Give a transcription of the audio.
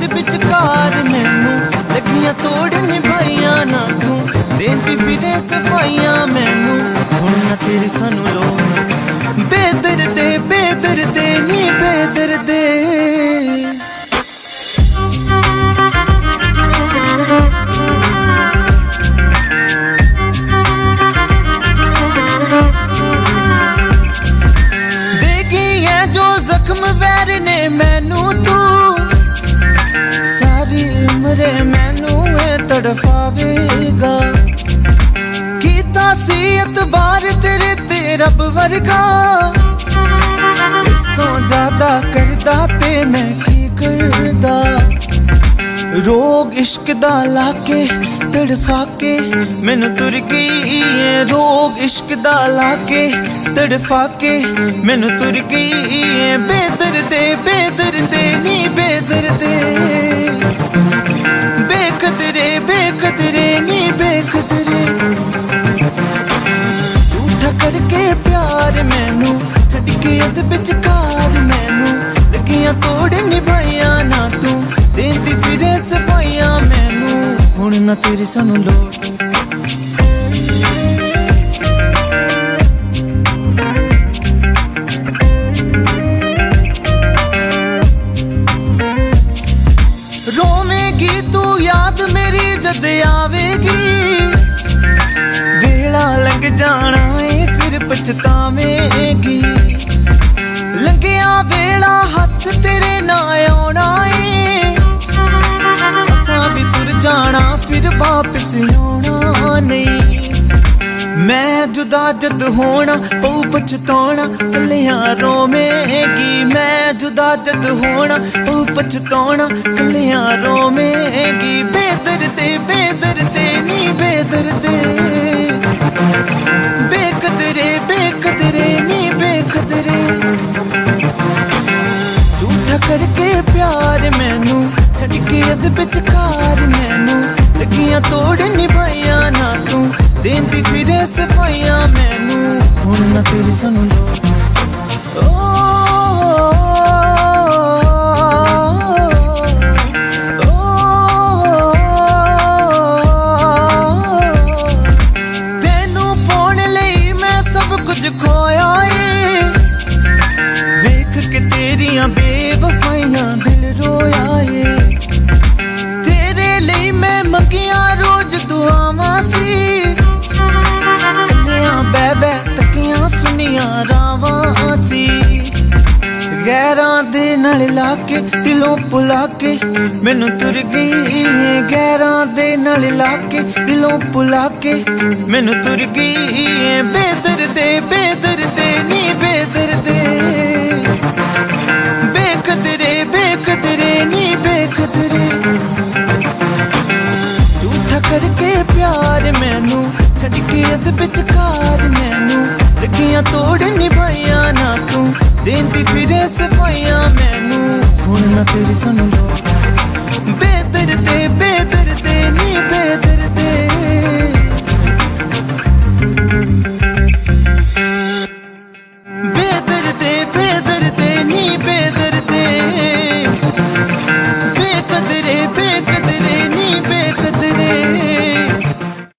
ਦੇ ਵਿਚਕਾਰ ਮੈਨੂੰ ਲੱਗੀਆਂ ਤੋੜ ਨਿਭਾਈਆਂ ਨਾ ਤੂੰ। ਦੇਂਦੀ ਫਿਰੇ ਸਫਾਈਆਂ ਮੈਨੂੰ, ਹੁਣ ਨਾ ਤੇਰੀ ਸਾਨੂੰ ਲੋੜ। ਬੇਦਰਦੇ ਬੇਦਰਦੇ, ਨੀ ਬੇਦਰਦੇ। ਜ਼ਖਮ ਵੈਰ ਨੇ ਮੈਨੂੰ ਤੂੰ ਤੜਫਾਵੇਗਾ ਕੀਤਾ ਸੀ ਇਤਬਾਰ ਤੇਰੇ ਤੇ ਰੱਬ ਵਰਗਾ। ਇਸ ਤੋਂ ਜ਼ਿਆਦਾ ਕਰਦਾ ਤੇ ਮੈਂ ਕੀ ਕਰਦਾ? ਰੋਗ ਇਸ਼ਕ ਦਾ ਲਾ ਕੇ ਤੜਫਾ ਕੇ ਮੈਨੂੰ ਤੁਰ ਗਈ ਏ। ਰੋਗ ਇਸ਼ਕ ਦਾ ਲਾ ਕੇ ਤੜਫਾ ਕੇ ਮੈਨੂੰ ਤੁਰ ਗਈ ਏ। ਬੇਦਰਦੇ ਬੇਦਰਦੇ, ਨੀ ਬੇਦਰਦੇ। ਦੇ ਕਰਕੇ ਪਿਆਰ ਮੈਨੂੰ ਛੱਡ ਕੇ ਅਧ ਵਿਚਕਾਰ ਮੈਨੂੰ। ਲੱਗੀਆਂ ਤੋੜ ਨਿਭਾਈਆਂ ਨਾ ਤੂੰ, ਦੇਂਦੀ ਫਿਰੇ ਸਫਾਈਆਂ ਮੈਨੂੰ। ਹੁਣ ਨਾ ਤੇਰੀ ਸਾਨੂੰ ਲੋੜ। ਵਾਪਸ ਆਉਣਾ ਨਹੀਂ। ਮੈਂ ਜੁਦਾ ਜਦ ਹੋਣਾ ਪਉ ਪਛਤਾਉਣਾ, ਕੱਲਿਆਂ ਰੋਵੇਂਗੀ। ਮੈਂ ਜੁਦਾ ਜਦ ਹੋਣਾ ਪਉ ਪਛਤਾਉਣਾ, ਕੱਲਿਆਂ ਰੋਵੇਂਗੀ। ਬੇਦਰਦੇ ਬੇਦਰਦੇ ਨੀ ਬੇਦਰਦੇ ਬੇਕਦਰੇ ਬੇਕਦਰੇ, ਨੀ ਬੇਕਦਰੇ। ਝੂਠਾ ਕਰਕੇ ਪਿਆਰ ਮੈਨੂੰ ਛੱਡ ਕੇ ਅਧ ਵਿਚਕਾਰ ਲੱਗੀਆਂ ਤੋੜ ਨਿਭਾਈਆਂ ਨਾ ਤੂੰ। ਦੇਂਦੀ ਫਿਰੇ ਸਫਾਈਆਂ ਮੈਨੂੰ। ਹੁਣ ਨਾ ਤੇਰੀ ਸਾਨੂੰ ਲੋੜ ਨਾਲ ਲਾ ਕੇ, ਦਿਲੋਂ ਪੁਲਾ ਕੇ, ਮੈਨੂੰ ਤੁਰ ਗਈ ਏ। ਗੈਰਾਂ ਦੇ ਨਾਲ ਲਾ ਕੇ, ਦਿਲੋਂ ਭੁਲਾ ਕੇ, ਮੈਨੂੰ ਤੁਰ ਗਈ ਏ। ਬੇਦਰਦੇ ਬੇਦਰਦੇ, ਨੀ ਬੇਦਰਦੇ। ਬੇਕਦਰੇ ਬੇਕਦਰੇ ਨੀ ਬੇਕਦਰੇ ਝੂਠਾ ਕਰਕੇ ਪਿਆਰ ਮੈਨੂੰ ਛੱਡ ਕੇ ਅਧ ਵਿਚਕਾਰ ਮੈਨੂੰ ਲੱਗੀਆਂ ਤੋੜ ਨਿਭਾਈਆਂ ਨਾ ਤੂੰ। ਦੇਂਦੀ ਫਿਰੇ ਸਫਾਈਆਂ ਮੈਨੂੰ ਹੁਣ ਨਾ